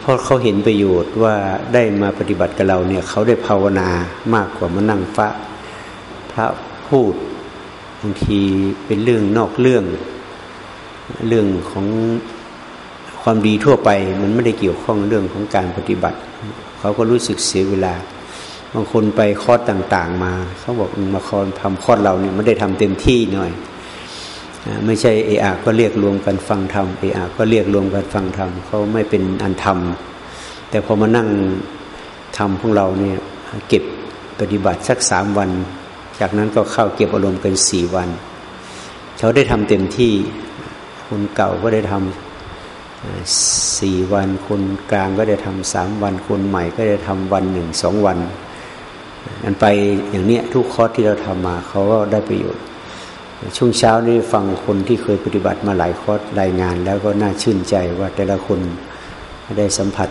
เพราะเขาเห็นประโยชน์ว่าได้มาปฏิบัติกับเราเนี่ยเขาได้ภาวนามากกว่ามานั่งพระพระพูดบางทีเป็นเรื่องนอกเรื่อง เรื่องของความดีทั่วไป มันไม่ได้เกี่ยวข้องเรื่องของการปฏิบัติ เขาก็รู้สึกเสียเวลา บางคนไปคอร์สต่าง ๆ มา เขาบอกมาคอนทำคอร์สเราเนี่ยไม่ได้ทำเต็มที่หน่อย ไม่ใช่เออาก็เรียกรวมกันฟังธรรมเออาก็เรียกรวมกันฟังธรรมเขาไม่เป็นอันธรรม แต่พอมานั่งทำของเราเนี่ยเก็บปฏิบัติสักสามวัน จากนั้นก็เข้าเก็บอารมณ์กันสี่วันเขาได้ทำเต็มที่คนเก่าก็ได้ทำสี่วัน คนกลางก็ได้ทำสามวัน คนใหม่ก็ได้ทำวันหนึ่งสองวันอันไปอย่างเนี้ยทุกคอร์สที่เราทำมาเขาก็ได้ประโยชน์ ช่วงเช้านี้ฟังคนที่เคยปฏิบัติมาหลายคอร์สรายงาน แล้วก็น่าชื่นใจว่าแต่ละคนได้สัมผัส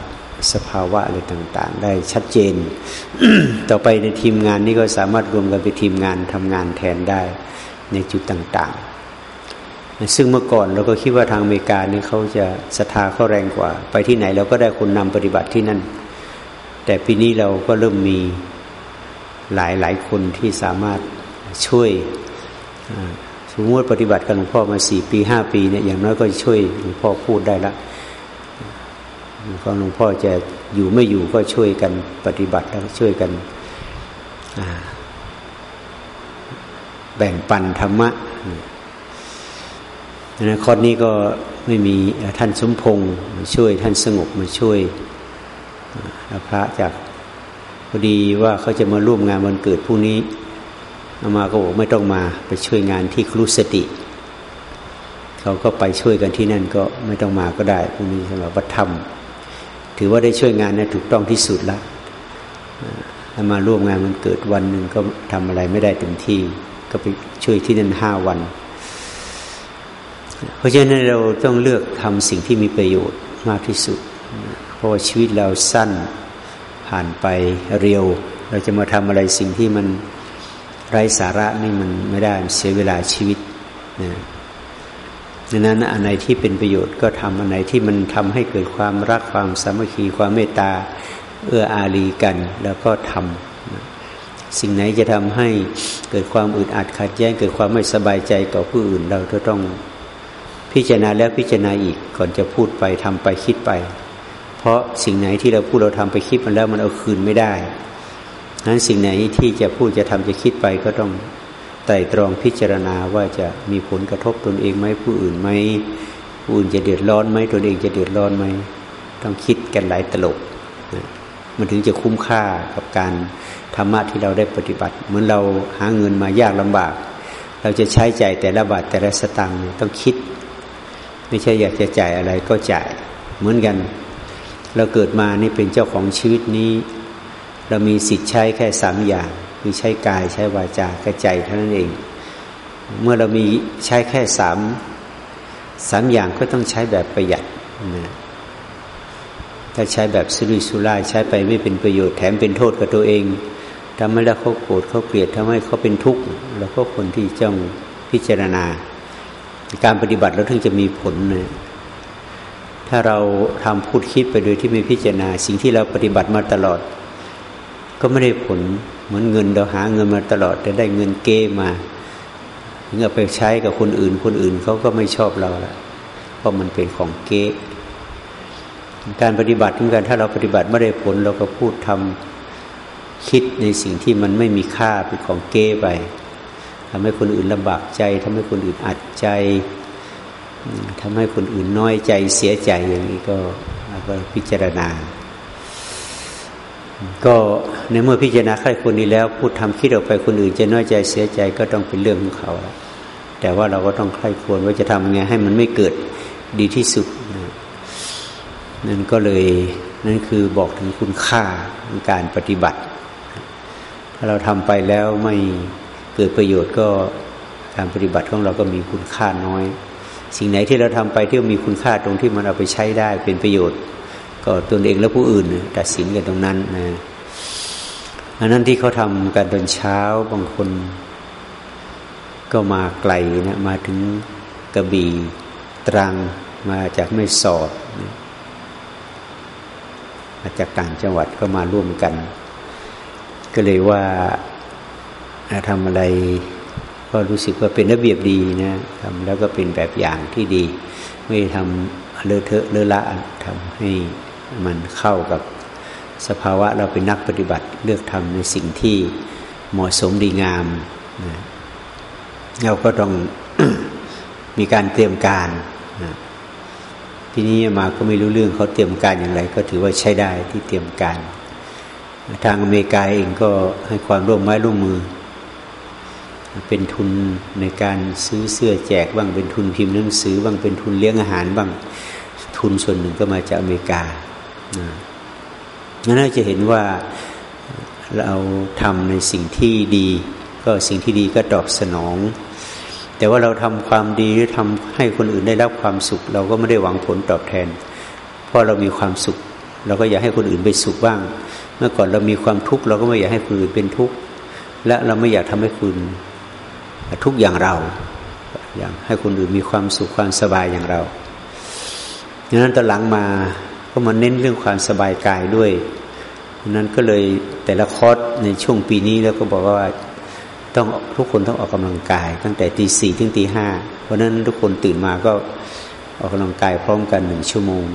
สภาวะอะไรต่าง ๆ ได้ชัดเจน ต่อไปในทีมงานนี้ก็สามารถรวมกันเป็นทีมงานทำงานแทนได้ในจุดต่าง ๆ ซึ่งเมื่อก่อนเราก็คิดว่าทางอเมริกานี่เขาจะศรัทธาเขาแรงกว่า ไปที่ไหนเราก็ได้คนนำปฏิบัติที่นั่น แต่ปีนี้เราก็เริ่มมีหลายหลายคนที่สามารถช่วย สมมติปฏิบัติกับหลวงพ่อมาสี่ปีห้าปีเนี่ยอย่างน้อยก็ช่วยหลวงพ่อพูดได้ละก็หลวงพ่อจะอยู่ไม่อยู่ก็ช่วยกันปฏิบัติแล้วช่วยกันแบ่งปันธรรมะนะคอนี้ก็ไม่มีท่านสมพงษ์มาช่วยท่านสงบมาช่วยพระจากพอดีว่าเขาจะมาร่วมงานวันเกิดพรุ่งนี้ อามาก็บอกไม่ต้องมาไปช่วยงานที่ครุสติเขาก็ไปช่วยกันที่นั่นก็ไม่ต้องมาก็ได้พวกนี้สำหรับวัฒธรรม ถือว่าได้ช่วยงานนะถูกต้องที่สุดละถ้ามาร่วมงานมันเกิดวันหนึ่งก็ทำอะไรไม่ได้เต็มที่ ก็ไปช่วยที่นั่นห้าวัน เพราะฉะนั้นเราต้องเลือกทำสิ่งที่มีประโยชน์มากที่สุด เพราะว่าชีวิตเราสั้นผ่านไปเร็ว เราจะมาทำอะไรสิ่งที่มัน ไร้สาระนี่มันไม่ได้เสียเวลาชีวิตนะดังนั้นอันไหนที่เป็นประโยชน์ก็ทำอันไหนที่มันทำให้เกิดความรักความสามัคคีความเมตตาเอื้ออารีกัน แล้วก็ทำสิ่งไหนจะทำให้เกิดความอึดอัดขัดแย้งเกิดความไม่สบายใจต่อผู้อื่น เราก็ต้องพิจารณาแล้วพิจารณาอีกก่อนจะพูดไปทำไปคิดไป เพราะสิ่งไหนที่เราพูดเราทำไปคิดมันแล้วมันเอาคืนไม่ได้ นั้นสิ่งไหนที่จะพูดจะทำจะคิดไปก็ต้องไต่ตรองพิจารณาว่าจะมีผลกระทบตนเองไหมผู้อื่นไหมผู้อื่นจะเดือดร้อนไหมตนเองจะเดือดร้อนไหมต้องคิดกันหลายตลบมันถึงจะคุ้มค่ากับการธรรมะที่เราได้ปฏิบัติ เหมือนเราหาเงินมายากลำบาก เราจะใช้จ่ายแต่ละบาทแต่ละสตางค์ต้องคิด ไม่ใช่อยากจะจ่ายอะไรก็จ่ายเหมือนกัน เราเกิดมานี่เป็นเจ้าของชีวิตนี้ เรามีสิทธิ์ใช้แค่สามอย่างคือใช้กายใช้วาจาแค่ใจเท่านั้นเอง เมื่อเรามีใช้แค่สามสามอย่างก็ต้องใช้แบบประหยัดนะถ้าใช้แบบสุรุ่ยสุร่ายใช้ไปไม่เป็นประโยชน์แถมเป็นโทษกับตัวเองทำให้แล้วเขาโกรธเขาเกลียดทำให้เขาเป็นทุกข์แล้วก็คนที่จ้องพิจารณา การปฏิบัติเราถึงจะมีผลนะถ้าเราทำพูดคิดไปโดยที่ไม่พิจารณา สิ่งที่เราปฏิบัติมาตลอด ก็ไม่ได้ผลเหมือนเงินเราหาเงินมาตลอดแต่ได้เงินเก้มาถึงเอไปใช้กับคนอื่น คนอื่นเขาก็ไม่ชอบเราละเพราะมันเป็นของเก้การปฏิบัติเหมือนกันถ้าเราปฏิบัติไม่ได้ผลเราก็พูดทำคิดในสิ่งที่มันไม่มีค่าเป็นของเก้ไปทำให้คนอื่นลำบากใจทำให้คนอื่นอัดใจทำให้คนอื่นน้อยใจเสียใจอย่างนี้ก็ก็พิจารณา ก็ในเมื่อพิจารณาใครคนนี้แล้วพูดทำคิดออกไปคนอื่นจะน้อยใจเสียใจก็ต้องเป็นเรื่องของเขา แต่ว่าเราก็ต้องใครควรว่าจะทำไงให้มันไม่เกิดดีที่สุดนั่นก็เลยนั่นคือบอกถึงคุณค่าของการปฏิบัติ ถ้าเราทำไปแล้วไม่เกิดประโยชน์ก็การปฏิบัติของเราก็มีคุณค่าน้อย สิ่งไหนที่เราทำไปที่มีคุณค่าตรงที่มันเอาไปใช้ได้เป็นประโยชน์ ก็ตนเองและผู้อื่นตัดสินกันตรงนั้นนะอันนั้นที่เขาทำกันตอนเช้าบางคน ก็มาไกลนะมาถึงกระบี่ตรังมาจากไม่สอดมาจากต่างจังหวัดก็มาร่วมกัน ก็เลยว่าทำอะไรก็รู้สึกว่าเป็นระเบียบดีนะทำแล้วก็เป็นแบบอย่างที่ดี ไม่ทำเลอะเทอะเลอะละทำให้ มันเข้ากับสภาวะเราเป็นนักปฏิบัติเลือกทำในสิ่งที่เหมาะสมดีงามนะเราก็ต้องมีการเตรียมการนะทีนี้มาก็ไม่รู้เรื่องเขาเตรียมการอย่างไร ก็ถือว่าใช้ได้ที่เตรียมการ ทางอเมริกาเองก็ให้ความร่วมไม้ร่วมมือ เป็นทุนในการซื้อเสื้อแจกบ้างเป็นทุนพิมพ์หนังสือบ้างเป็นทุนเลี้ยงอาหารบ้างทุนส่วนหนึ่งก็มาจากอเมริกา งั้นเราจะเห็นว่าเราทำในสิ่งที่ดี ก็สิ่งที่ดีก็ตอบสนอง แต่ว่าเราทำความดีหรือทำให้คนอื่นได้รับความสุข เราก็ไม่ได้หวังผลตอบแทน เพราะเรามีความสุข เราก็อยากให้คนอื่นไปสุขบ้าง เมื่อก่อนเรามีความทุกข์เราก็ไม่อยากให้คนอื่นเป็นทุกข์และเราไม่อยากทำให้คุณทุกอย่างเราอยางให้คนอื่นมีความสุขความสบายอย่างเราดังนั้นตอนหลังมา ก็มาเน้นเรื่องความสบายกายด้วยนั้นก็เลยแต่ละคอร์สในช่วงปีนี้แล้วก็บอกว่าต้องทุกคนต้องออกกำลังกาย ตั้งแต่ตีสี่ถึงตีห้าเพราะนั้นทุกคนตื่นมาก็ออกกำลังกายพร้อมกันหนึ่งชั่วโมง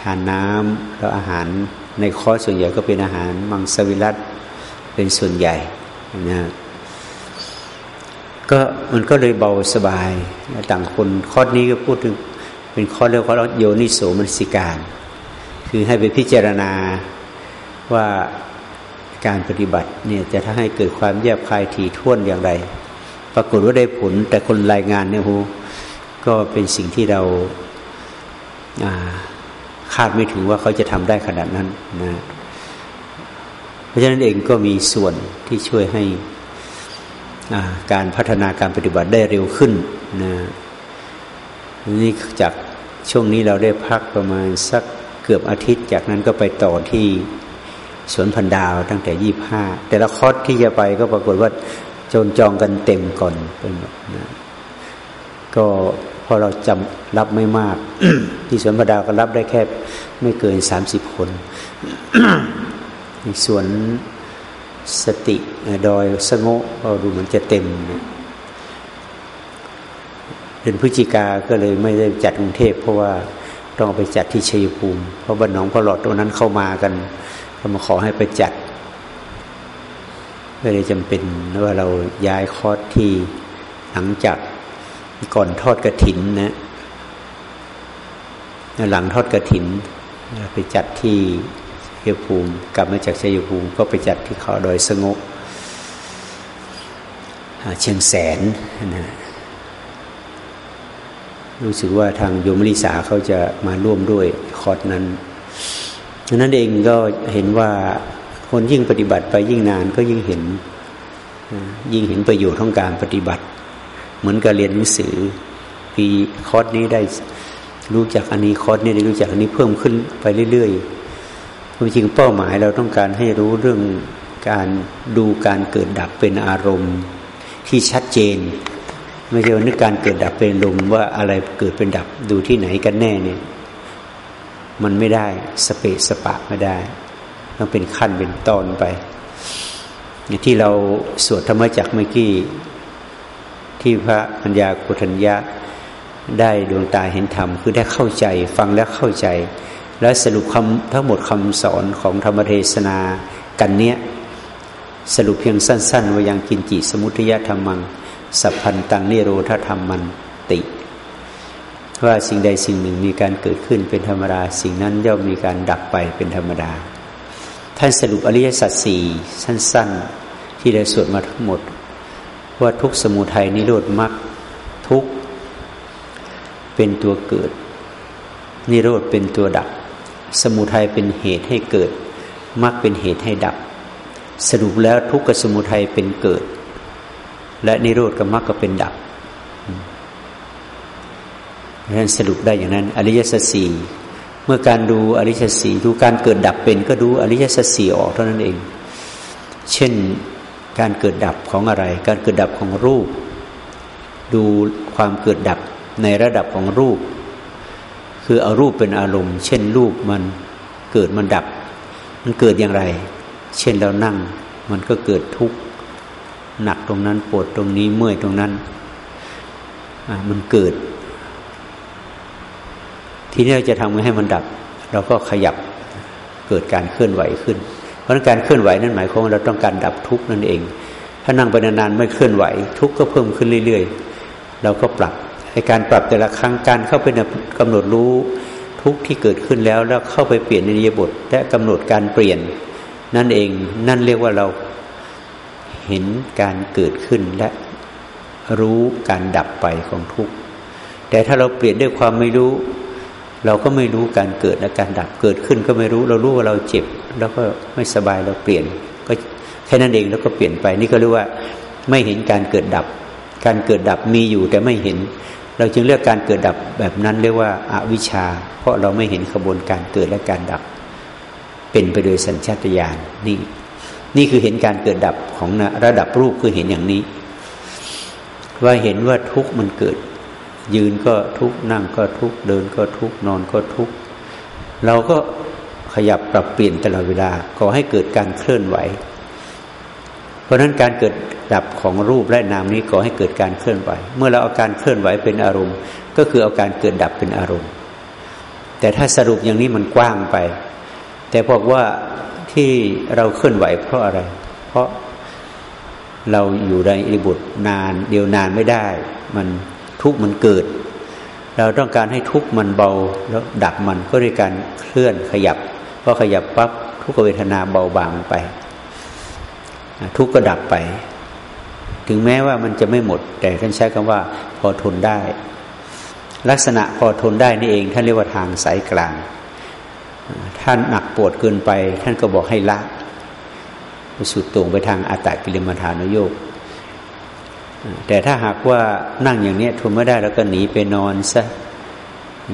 ทานน้ำแล้วอาหารในคอร์สส่วนใหญ่ก็เป็นอาหารมังสวิรัตเป็นส่วนใหญ่นะก็มันก็เลยเบาสบาย ต่างคนคอร์สนี้ก็พูดถึง เป็นข้อเรียกว่าโยนิโสมนสิการ คือให้ไปพิจารณาว่าการปฏิบัติเนี่ยจะถ้าให้เกิดความแยบคายถี่ท่วนอย่างไร ปรากฏว่าได้ผล แต่คนรายงานเนี่ยฮูก็เป็นสิ่งที่เราคาดไม่ถึงว่าเขาจะทำได้ขนาดนั้นนะเพราะฉะนั้นเองก็มีส่วนที่ช่วยให้การพัฒนาการปฏิบัติได้เร็วขึ้นนะนี่จาก ช่วงนี้เราได้พักประมาณสักเกือบอาทิตย์ จากนั้นก็ไปต่อที่สวนพันดาวตั้งแต่ยี่ห้าแต่ละคอร์สที่จะไปก็ปรากฏว่าจนจองกันเต็มก่อนเป็นแบบนะก็พอเราจำรับไม่มาก ที่สวนพันดาวก็รับได้แค่ไม่เกินสามสิบคนสวนสติดอยสงะก็ดูเหมือนจะเต็มนะ ดือนพฤศจิกาก็เลยไม่ได้จัดกรุงเทพเพราะว่าต้องไปจัดที่ชัยภูมิ เพราะบ้านน้องพอหลอดตรงนั้นเข้ามากันก็มาขอให้ไปจัดก็เลยจำเป็นว่าเราย้ายคอร์สที่หลังจากก่อนทอดกระถินนะหลังทอดกระถิน ไปจัดที่ชัยภูมิ กลับมาจากชัยภูมิก็ไปจัดที่เขาดอยสงบเชียงแสนนะ รู้สึกว่าทางโยมลิสาเขาจะมาร่วมด้วยคอร์สนั้นนั้นเองก็เห็นว่าคนยิ่งปฏิบัติไปยิ่งนานก็ยิ่งเห็น ยิ่งเห็นประโยชน์ของการปฏิบัติ เหมือนกับเรียนหนังสือปีคอร์สนี้ได้รู้จักอันนี้คอร์สนี้ได้รู้จักอันนี้เพิ่มขึ้นไปเรื่อยๆความจริงเป้าหมายเราต้องการให้รู้เรื่องการดูการเกิดดับเป็นอารมณ์ที่ชัดเจน ไม่ใช่ว่านึกการเกิดดับเป็นลมว่าอะไรเกิดเป็นดับดูที่ไหนกันแน่เนี่ย มันไม่ได้สเปสสปะไม่ได้ต้องเป็นขั้นเป็นตอนไปที่เราสวดธรรมจักเมื่อกี้ที่พระปัญญากุทัญญาได้ดวงตาเห็นธรรมคือได้เข้าใจ ฟังแล้วเข้าใจ และสรุปคำทั้งหมดคำสอนของธรรมเทศนากันเนี้ยสรุปเพียงสั้น ๆว่ายังกินจิสมุทยธรรมัง สัพพันตังนิโรธธรรมมันติ ว่าสิ่งใดสิ่งหนึ่งมีการเกิดขึ้นเป็นธรรมดา สิ่งนั้นย่อมมีการดับไปเป็นธรรมดา ท่านสรุปอริยสัจสี่สั้น ๆ ที่ได้สวดมาทั้งหมด ว่าทุกสมุทัยนิโรธมรรคทุกเป็นตัวเกิด นิโรธเป็นตัวดับ สมุทัยเป็นเหตุให้เกิดมรรคเป็นเหตุให้ดับ สรุปแล้วทุกกับสมุทัยเป็นเกิด และนิโรธกับมรรคก็เป็นดับท่านสรุปได้อย่างนั้น อริยสัจสี่เมื่อการดูอริยสัจสี่ดูการเกิดดับเป็นก็ดูอริยสัจสี่ออกเท่านั้นเอง เช่นการเกิดดับของอะไร การเกิดดับของรูป ดูความเกิดดับในระดับของรูป คือเอารูปเป็นอารมณ์ เช่นรูปมันเกิดมันดับ มันเกิดอย่างไร เช่นเรานั่ง มันก็เกิดทุกข์ หนักตรงนั้นปวดตรงนี้เมื่อยตรงนั้นมันเกิด ทีนี้เราจะทำให้มันดับ เราก็ขยับเกิดการเคลื่อนไหวขึ้น เพราะนั้นการเคลื่อนไหวนั้นหมายความว่าเราต้องการดับทุกข์นั่นเอง ถ้านั่งไปนานๆไม่เคลื่อนไหว ทุกข์ก็เพิ่มขึ้นเรื่อยๆ เราก็ปรับในการปรับแต่ละครั้งการเข้าไปกำหนดรู้ทุกข์ที่เกิดขึ้นแล้วแล้วเข้าไปเปลี่ยนในนิยบทและกำหนดการเปลี่ยนนั่นเอง นั่นเรียกว่าเรา เห็นการเกิดขึ้นและรู้การดับไปของทุกข์ แต่ถ้าเราเปลี่ยนด้วยความไม่รู้ เราก็ไม่รู้การเกิดและการดับเกิดขึ้นก็ไม่รู้ เรารู้ว่าเราเจ็บ แล้วก็ไม่สบายเราเปลี่ยน ก็แค่นั้นเองแล้วก็เปลี่ยนไป นี่ก็เรียกว่าไม่เห็นการเกิดดับ การเกิดดับมีอยู่แต่ไม่เห็น เราจึงเรียกการเกิดดับแบบนั้นเรียกว่าอาวิชชา เพราะเราไม่เห็นขบวนการเกิดและการดับ เป็นไปโดยสัญชาตญาณนี่ นี่คือเห็นการเกิดดับของระดับรูปคือเห็นอย่างนี้ ว่าเห็นว่าทุกข์มันเกิด ยืนก็ทุกข์นั่งก็ทุกข์เดินก็ทุกข์นอนก็ทุกข์เราก็ขยับปรับเปลี่ยนตลอดเวลาก่อให้เกิดการเคลื่อนไหว เพราะฉะนั้นการเกิดดับของรูปและนามนี้ก่อให้เกิดการเคลื่อนไหว เมื่อเราเอาการเคลื่อนไหวเป็นอารมณ์ ก็คือเอาการเกิดดับเป็นอารมณ์ แต่ถ้าสรุปอย่างนี้มันกว้างไป แต่บอกว่า ที่เราเคลื่อนไหวเพราะอะไร เพราะเราอยู่ในอิริบุตรนาน เดียวนานไม่ได้ มันทุกข์มันเกิด เราต้องการให้ทุกข์มันเบาแล้วดับมันก็ด้วยการเคลื่อนขยับพอขยับปั๊บทุกขเวทนาเบาบางไป ทุกข์ก็ดับไป ถึงแม้ว่ามันจะไม่หมด แต่ท่านใช้คำว่า พอทนได้ ลักษณะพอทนได้นี่เองท่านเรียกว่าทางสายกลาง ท่านหนักปวดเกินไป ท่านก็บอกให้ละไปสุดตรงไปทางอัตตกิลมัฐานโยกแต่ถ้าหากว่านั่งอย่างนี้ทนไม่ได้แล้วก็หนีไปนอนซะ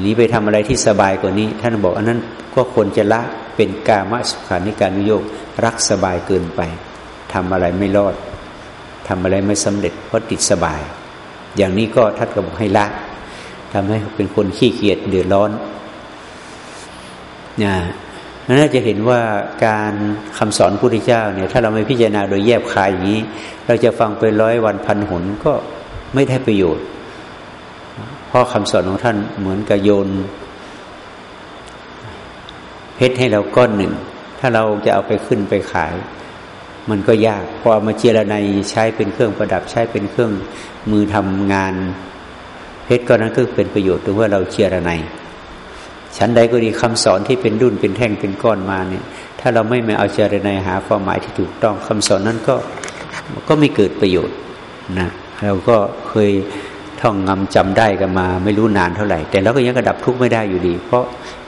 หนีไปทำอะไรที่สบายกว่านี้ ท่านบอกอันนั้นก็ควรจะละเป็นกามสุขานิการุโยกรักสบายเกินไปทำอะไรไม่รอดทำอะไรไม่สำเร็จเพราะติดสบาย อย่างนี้ก็ท่านก็บอกให้ละทำให้เป็นคนขี้เกียจเดือดร้อน นะน่าจะเห็นว่าการคำสอนพุทธเจ้าเนี่ย ถ้าเราไม่พิจารณาโดยแยบคายอย่างนี้ เราจะฟังไปร้อยวันพันหนก็ไม่ได้ประโยชน์ เพราะคำสอนของท่านเหมือนกับโยนเพชรให้เราก้อนหนึ่ง ถ้าเราจะเอาไปขึ้นไปขาย มันก็ยากพอมาเจรไนใช้เป็นเครื่องประดับใช้เป็นเครื่องมือทำงาน เพชรก้อนนั้นก็เป็นประโยชน์ตรงว่าเราเจรไน ชั้นใดก็ดีคำสอนที่เป็นดุนเป็นแท่งเป็นก้อนมาเนี่ย ถ้าเราไม่มาเอาเจริญในหาความหมายที่ถูกต้องคำสอนนั้นก็ก็ไม่เกิดประโยชน์นะเราก็เคยท่องงำจำได้กันมา ไม่รู้นานเท่าไหร่ แต่เราก็ยังกระดับทุกข์ไม่ได้อยู่ดี เพราะ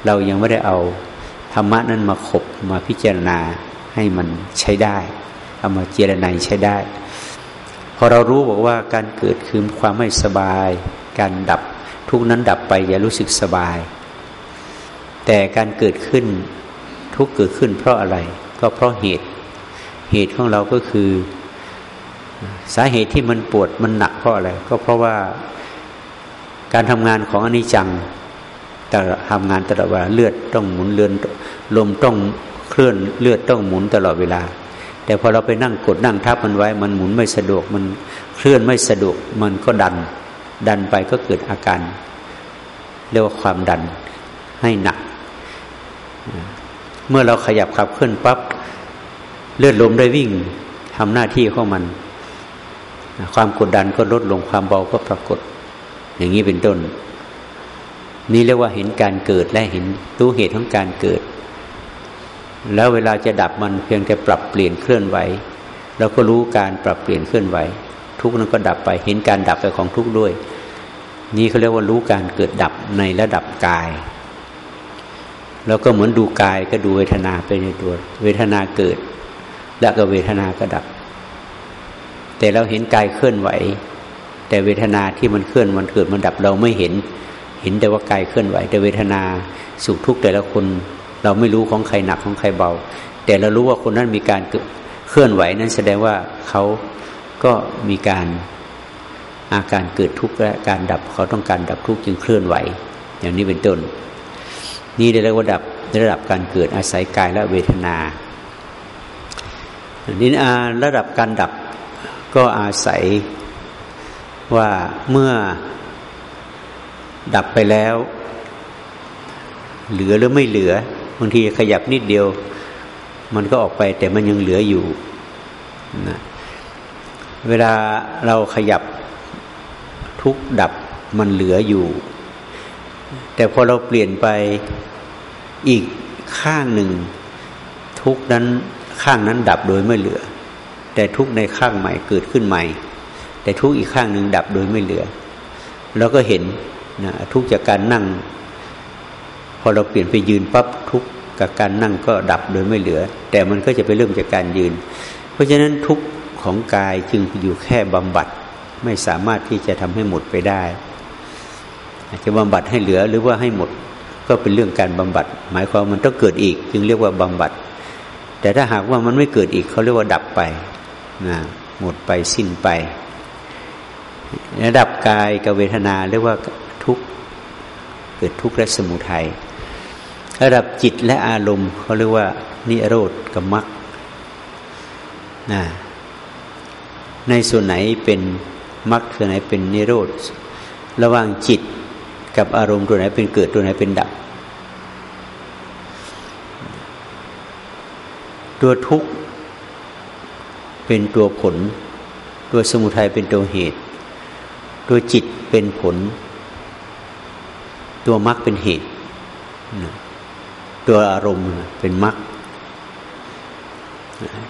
เรายังไม่ได้เอาธรรมะนั้นมาขบมาพิจารณาให้มันใช้ได้ เอามาเจรณาใช้ได้ พอเรารู้บอกว่าการเกิดคือความไม่สบาย การดับทุกนั้นดับไปอย่ารู้สึกสบาย แต่การเกิดขึ้นทุกเกิดขึ้น เพราะอะไรก็เพราะเหตุ เหตุของเราก็คือ สาเหตุที่มันปวดมันหนักเพราะอะไร ก็เพราะว่าการทำงานของอนิจจังแต่ทำงานตลอดเวลาเลือดต้องหมุนเลือนลมต้องเคลื่อนเลือดต้องหมุนตลอดเวลา แต่พอเราไปนั่งกดนั่งทับมันไว้ มันหมุนไม่สะดวกมันเคลื่อนไม่สะดวกมันก็ดัน ดันไปก็เกิดอาการ เรียกว่าความดันให้หนัก เมื่อเราขยับขับเคลื่อนปั๊บเลือดลมได้วิ่งทำหน้าที่ของมัน ความกดดันก็ลดลงความเบาก็ปรากฏ อย่างนี้เป็นต้น นี่เรียกว่าเห็นการเกิดและเห็นตู้เหตุของการเกิด แล้วเวลาจะดับมันเพียงแต่ปรับเปลี่ยนเคลื่อนไหวเราก็รู้การปรับเปลี่ยนเคลื่อนไหว ทุกนั้นก็ดับไป เห็นการดับไปของทุกด้วย นี่เขาเรียกว่ารู้การเกิดดับในระดับกาย เราก็เหมือนดูกายก็ดูเวทนาไปในตัว เวทนาเกิด แล้วก็เวทนาก็ดับ แต่เราเห็นกายเคลื่อนไหว แต่เวทนาที่มันเคลื่อนมันเกิดมันดับเราไม่เห็น เห็นแต่ว่ากายเคลื่อนไหว แต่เวทนาสุขทุกข์แต่ละคน เราไม่รู้ของใครหนักของใครเบา แต่เรารู้ว่าคนนั้นมีการเคลื่อนไหวนั้นแสดงว่าเขาก็มีการอาการเกิดทุกข์และการดับเขาต้องการดับทุกข์จึงเคลื่อนไหว อย่างนี้เป็นต้น นี่เรียกว่าดับระดับการเกิดอาศัยกายและเวทนานิอาระดับการดับก็อาศัยว่าเมื่อดับไปแล้ว เหลือหรือไม่เหลือบางทีขยับนิดเดียว มันก็ออกไปแต่มันยังเหลืออยู่นะเวลาเราขยับทุกดับมันเหลืออยู่ แต่พอเราเปลี่ยนไปอีกข้างหนึ่ง ทุกนั้นข้างนั้นดับโดยไม่เหลือ แต่ทุกในข้างใหม่เกิดขึ้นใหม่ แต่ทุกอีกข้างหนึ่งดับโดยไม่เหลือเราก็เห็นนะทุกจากการนั่ง พอเราเปลี่ยนไปยืนปั๊บทุกกับการนั่งก็ดับโดยไม่เหลือ แต่มันก็จะไปเริ่มจากการยืน เพราะฉะนั้นทุกของกายจึงอยู่แค่บำบัดไม่สามารถที่จะทำให้หมดไปได้ จะบำบัดให้เหลือหรือว่าให้หมดก็เป็นเรื่องการบำบัด หมายความมันต้องเกิดอีก จึงเรียกว่าบำบัด แต่ถ้าหากว่ามันไม่เกิดอีกเขาเรียกว่าดับไปนะหมดไปสิ้นไประดับกายกับเวทนาเรียกว่าทุกเกิดทุกข์และสมุทัยระดับจิตและอารมณ์เขาเรียกว่า นิโรธกับมรรคนะในส่วนไหนเป็นมรรคส่วนไหนเป็นนิโรธ ระหว่างจิต กับอารมณ์ตัวไหนเป็นเกิดตัวไหนเป็นดับ ตัวทุกข์เป็นตัวผล ตัวสมุทัยเป็นตัวเหตุ ตัวจิตเป็นผล ตัวมรรคเป็นเหตุ ตัวอารมณ์เป็นมรรค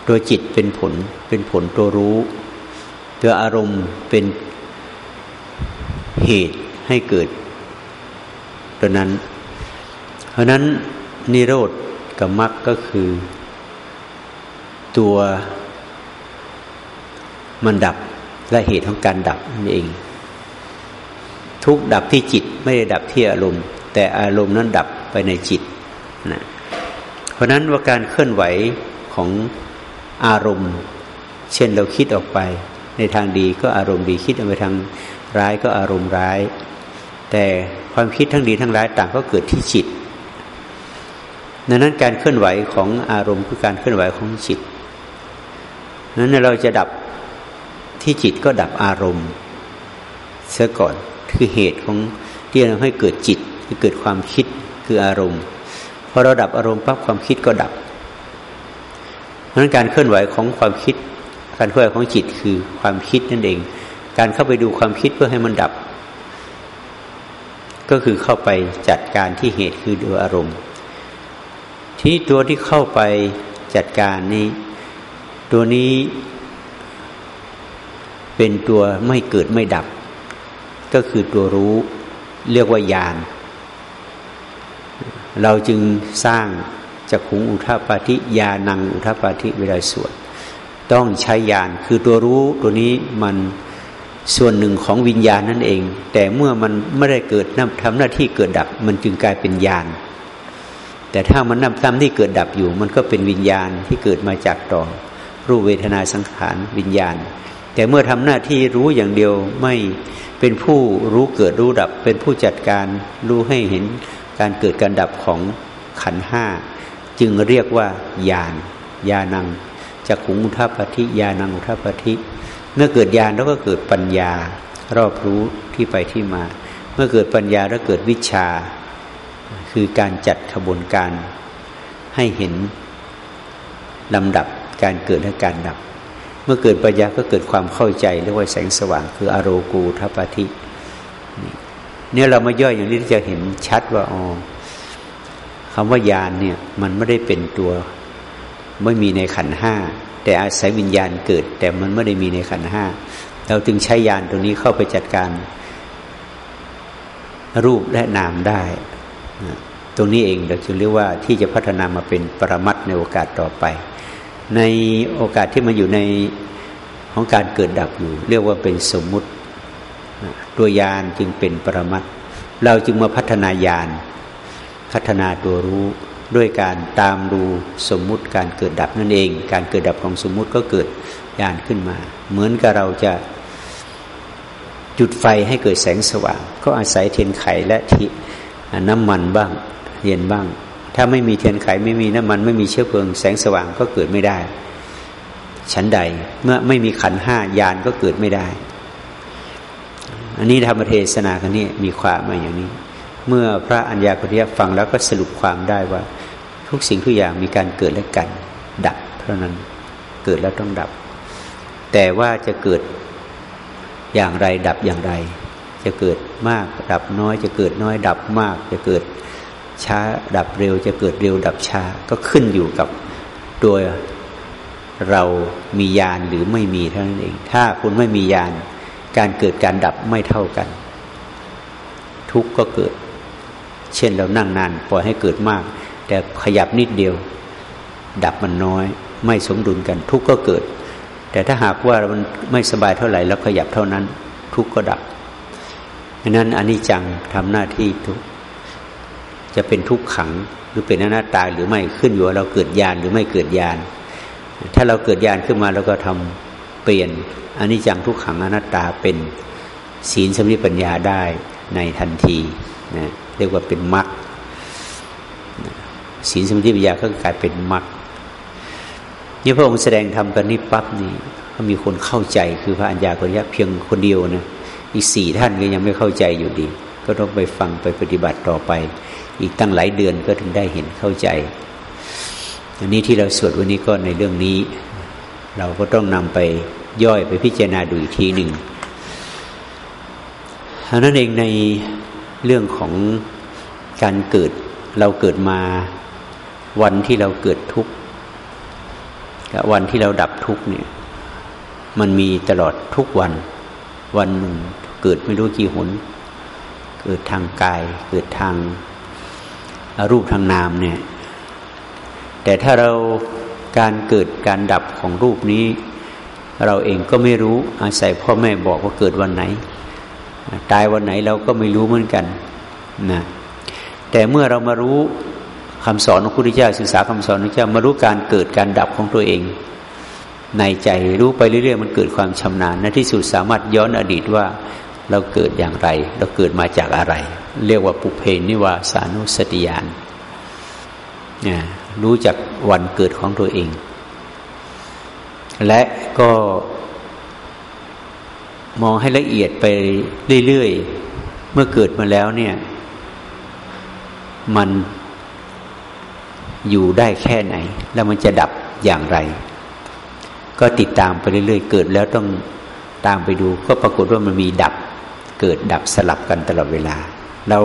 ตัวจิตเป็นผลเป็นผลตัวรู้ ตัวอารมณ์เป็นเหตุให้เกิด ตัวนั้น เพราะนั้นนิโรธกับมรรคก็คือ ตัวมันดับและเหตุของการดับนั่นเอง ทุกดับที่จิตไม่ได้ดับที่อารมณ์ แต่อารมณ์นั้นดับไปในจิตนะเพราะนั้นว่าการเคลื่อนไหวของอารมณ์ เช่นเราคิดออกไป ในทางดีก็อารมณ์ดีคิดออกไปทางร้ายก็อารมณ์ร้าย แต่ ความคิดทั้งดีทั้งร้ายต่างก็เกิดที่จิตดังนั้นการเคลื่อนไหวของอารมณ์คือการเคลื่อนไหวของจิตนั้นเราจะดับที่จิตก็ดับอารมณ์เสียก่อนคือเหตุของที่ทำให้เกิดจิตคือเกิดความคิดคืออารมณ์พอเราดับอารมณ์ปั๊บความคิดก็ดับนั้นการเคลื่อนไหวของความคิด การเคลื่อนไหวของจิตคือความคิดนั่นเอง การเข้าไปดูความคิดเพื่อให้มันดับ ก็คือเข้าไปจัดการที่เหตุคือดูอารมณ์ ที่ตัวที่เข้าไปจัดการนี้ ตัวนี้เป็นตัวไม่เกิดไม่ดับ ก็คือตัวรู้เรียกว่ายานเราจึงสร้างจักขุงอุทาปาธิยานังอุทาปาธิเวลาสวดต้องใช้ยานคือตัวรู้ตัวนี้มัน ส่วนหนึ่งของวิญญาณนั่นเอง แต่เมื่อมันไม่ได้เกิดทำหน้าที่เกิดดับ มันจึงกลายเป็นญาณแต่ถ้ามันนำทำที่เกิดดับอยู่ มันก็เป็นวิญญาณที่เกิดมาจากต่อ รูปเวทนาสังขารวิญญาณ แต่เมื่อทำหน้าที่รู้อย่างเดียวไม่เป็นผู้รู้เกิดรู้ดับ เป็นผู้จัดการรู้ให้เห็นการเกิดการดับของขันห้าจึงเรียกว่าญาณญาณังจากขุงุทัปฏิญาณังอุทัปฏิ เมื่อเกิดญาณแล้วก็เกิดปัญญา รอบรู้ที่ไปที่มา เมื่อเกิดปัญญาแล้วเกิดวิชา คือการจัดขบวนการให้เห็นลำดับการเกิดและการดับ เมื่อเกิดปัญญาก็เกิดความเข้าใจเรียกว่าแสงสว่าง คืออโรกูทัปทิเนี่ยเรามาย่อยอย่างนี้จะเห็นชัดว่าอ๋อคำว่ายานเนี่ย มันไม่ได้เป็นตัว ไม่มีในขันห้า แต่อาศัยวิญญาณเกิด แต่มันไม่ได้มีในขันห้าเราจึงใช้ยานตรงนี้เข้าไปจัดการ รูปและนามได้ ตรงนี้เองเราจึงเรียกว่าที่จะพัฒนามาเป็นปรมัตในโอกาสต่อไป ในโอกาสที่มาอยู่ในของการเกิดดับอยู่ เรียกว่าเป็นสมมุติตัวยานจึงเป็นปรมัตเราจึงมาพัฒนายาน พัฒนาตัวรู้ ด้วยการตามดูสมมุติการเกิดดับนั่นเอง การเกิดดับของสมมุติก็เกิดญาณขึ้นมา เหมือนกับเราจะจุดไฟให้เกิดแสงสว่าง ก็อาศัยเทียนไขและทิน้ำมันบ้างเย็นบ้าง ถ้าไม่มีเทียนไขไม่มีน้ำมันไม่มีเชื้อเพลิง แสงสว่างก็เกิดไม่ได้ ชั้นใดเมื่อไม่มีขันห้ายานก็เกิดไม่ได้ อันนี้ธรรมเทศนาคันนี้มีความมาอย่างนี้ เมื่อพระอัญญาคติยะฟังแล้วก็สรุปความได้ว่า ทุกสิ่งทุกอย่างมีการเกิดและกัน ดับเท่านั้นเกิดแล้วต้องดับ แต่ว่าจะเกิดอย่างไรดับอย่างไร จะเกิดมากดับน้อย จะเกิดน้อยดับมาก จะเกิดช้าดับเร็ว จะเกิดเร็วดับช้าก็ขึ้นอยู่กับตัวเรามียานหรือไม่มีเท่านั้นเอง ถ้าคุณไม่มียาน การเกิดการดับไม่เท่ากัน ทุกก็เกิด เช่นเรานั่งนานปล่อยให้เกิดมาก แต่ขยับนิดเดียว ดับมันน้อย ไม่สมดุลกัน ทุกก็เกิด แต่ถ้าหากว่ามันไม่สบายเท่าไหร่แล้วขยับเท่านั้น ทุกก็ดับดังนั้นอนนี้จังทำหน้าที่ทุกจะเป็นทุกขังหรือเป็นหน้าตาหรือไม่ขึ้นอยู่ว่าเราเกิดยานหรือไม่เกิดยานถ้าเราเกิดยานขึ้นมาแล้วก็ทำเปลี่ยนอนนี้จังทุกขังอนัตตาเป็นศีลสมิปัญญาได้ในทันทีนะ เรียกว่าเป็นมรรคศีลสมาธิปัญญาก็กลายเป็นมรรคนี่พระองค์แสดงทำกันนี่ปั๊บนี่ก็มีคนเข้าใจคือพระอัญญาคนนี้เพียงคนเดียวนะอีกสี่ท่านก็ยังไม่เข้าใจอยู่ดี ก็ต้องไปฟังไปปฏิบัติต่อไป อีกตั้งหลายเดือนก็ถึงได้เห็นเข้าใจ อันนี้ที่เราสวดวันนี้ก็ในเรื่องนี้ เราก็ต้องนำไปย่อยไปพิจารณาดูอีกทีหนึ่งอันนั้นเองใน เรื่องของการเกิดเราเกิดมาวันที่เราเกิดทุกข์กับวันที่เราดับทุกข์เนี่ย มันมีตลอดทุกวัน วันหนึ่งเกิดไม่รู้กี่หน เกิดทางกาย เกิดทางรูปทางนามเนี่ย แต่ถ้าเราการเกิดการดับของรูปนี้ เราเองก็ไม่รู้อาศัยพ่อแม่บอกว่าเกิดวันไหน ตายวันไหนเราก็ไม่รู้เหมือนกันนะแต่เมื่อเรามารู้คำสอนของพระพุทธเจ้าศึกษาคำสอนของพระเจ้ามารู้การเกิดการดับของตัวเอง ในใจรู้ไปเรื่อยๆมันเกิดความชำนาญในที่สุดสามารถย้อนอดีตว่าเราเกิดอย่างไร เราเกิดมาจากอะไร เรียกว่าปุเพนิวาสานุสติยานนี่ยรู้จักวันเกิดของตัวเอง และก็ มองให้ละเอียดไปเรื่อยๆ เมื่อเกิดมาแล้วเนี่ย มันอยู่ได้แค่ไหน แล้วมันจะดับอย่างไร ก็ติดตามไปเรื่อยๆ เกิดแล้วต้องตามไปดู ก็ปรากฏว่ามันมีดับ เกิดดับสลับกันตลอดเวลา เรา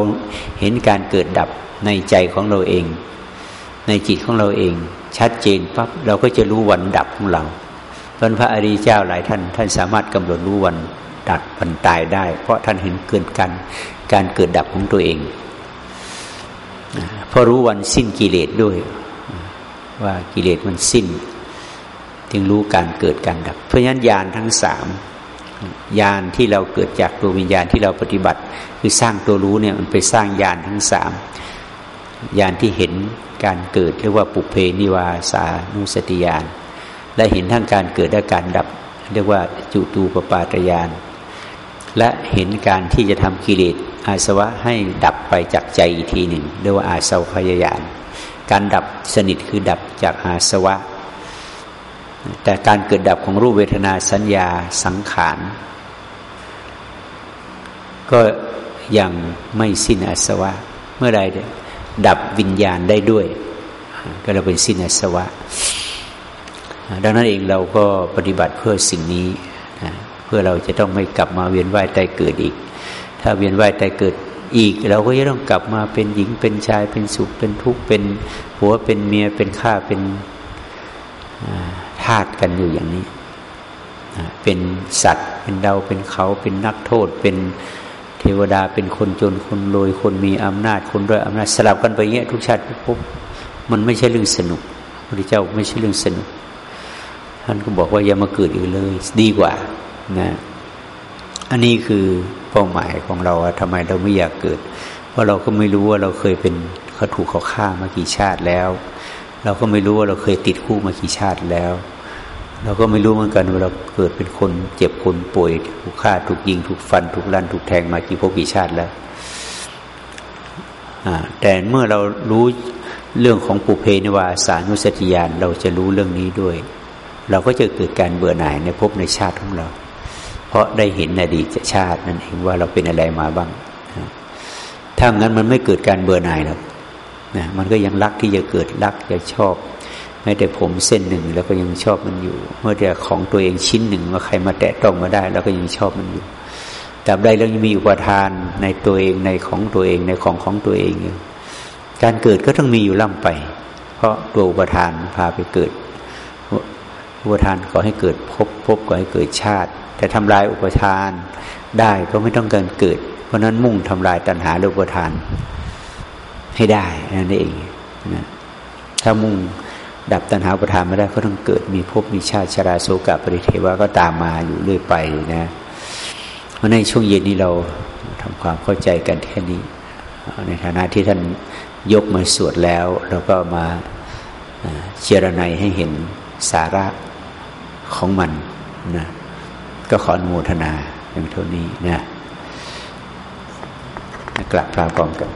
เห็นการเกิดดับในใจของเราเอง ในจิตของเราเอง ชัดเจนปั๊บเราก็จะรู้วันดับของเรา พระพระอริยเจ้าหลายท่าน ท่านสามารถกำหนดรู้วันดับวันตายได้ เพราะท่านเห็นเกินกันการเกิดดับของตัวเองพอรู้วันสิ้นกิเลสด้วย ว่ากิเลสมันสิ้น จึงรู้การเกิดการดับ เพราะฉะนั้นญาณทั้งสามญาณที่เราเกิดจากตัววิญญาณที่เราปฏิบัติ คือสร้างตัวรู้เนี่ยมันไปสร้างญาณทั้งสามญาณที่เห็นการเกิดเรียกว่าปุเพนิวาสานุสติยาน และเห็นทั้งการเกิดและการดับ เรียกว่าจุตูปปาตยาน และเห็นการที่จะทำกิเลสอาสวะให้ดับไปจากใจอีกทีหนึ่งเรียกว่าอาสวพยายาน การดับสนิทคือดับจากอาสวะ แต่การเกิดดับของรูปเวทนาสัญญาสังขารก็ยังไม่สิ้นอาสวะ เมื่อไรดับวิญญาณได้ด้วย ก็เราเป็นสิ้นอาสวะ ดังนั้นเองเราก็ปฏิบัติเพื่อสิ่งนี้เพื่อเราจะต้องไม่กลับมาเวียนว่ายตายเกิดอีก ถ้าเวียนว่ายตายเกิดอีก เราก็จะต้องกลับมาเป็นหญิงเป็นชายเป็นสุขเป็นทุกข์เป็นผัวเป็นเมียเป็นข้าเป็นทาสกันอยู่อย่างนี้ เป็นสัตว์ เป็นเราเป็นเขาเป็นนักโทษ เป็นเทวดาเป็นคนจนคนรวยคนมีอำนาจคนด้วยอำนาจสลับกันไปเงี้ยทุกชาติทุกภพมันไม่ใช่เรื่องสนุกพระเจ้าไม่ใช่เรื่องสนุก ท่านก็บอกว่าอย่ามาเกิดอีกเลย ดีกว่านะอันนี้คือเป้าหมายของเราทำไมเราไม่อยากเกิด เพราะเราก็ไม่รู้ว่าเราเคยเป็นเขาถูกเขาฆ่ามากี่ชาติแล้ว เราก็ไม่รู้ว่าเราเคยติดคู่มากี่ชาติแล้ว เราก็ไม่รู้เหมือนกันว่าเราเกิดเป็นคนเจ็บคนป่วยถูกฆ่าถูกยิงถูกฟัน ถูกลั่นถูกแทงมากี่พบกี่ชาติแล้วแต่เมื่อเรารู้เรื่องของปุเพนวาสานุสติยานเราจะรู้เรื่องนี้ด้วย เราก็จะเกิดการเบื่อหน่ายในภพในชาติของเรา เพราะได้เห็นอดีตชาตินั่นเองว่าเราเป็นอะไรมาบ้างถ้างั้นมันไม่เกิดการเบื่อหน่ายหรอกนะมันก็ยังรักที่จะเกิดรักจะชอบไม่แต่ผมเส้นหนึ่งแล้วก็ยังชอบมันอยู่ เมื่อแต่ของตัวเองชิ้นหนึ่งว่าใครมาแตะต้องมาได้ แล้วก็ยังชอบมันอยู่แต่ใดเรายังมีอุปทานในตัวเองในของตัวเองในของของตัวเองอยู่การเกิดก็ต้องมีอยู่ล่ำไป เพราะตัวอุปทานพาไปเกิด อุปทานก่อให้เกิดพบพบก่อให้เกิดชาติ แต่ทำลายอุปทานได้ก็ไม่ต้องการเกิด เพราะนั้นมุ่งทำลายตัณหาอุปทาน ให้ได้นั่นเองนะถ้ามุ่งดับตัณหาอุปทานไม่ได้ก็ต้องเกิดมีภพมีชาติชราโศกปริเทวะก็ตามมาอยู่เรื่อยไปนะเพราะในช่วงเย็นนี้เราทำความเข้าใจกันแค่นี้ ในฐานะที่ท่านยกมาสวดแล้ว เราก็มาเจรไนให้เห็นสาระ ของมันนะก็ขออนุโมทนาอย่างเท่านี้นะกลับพาพร้อมกัน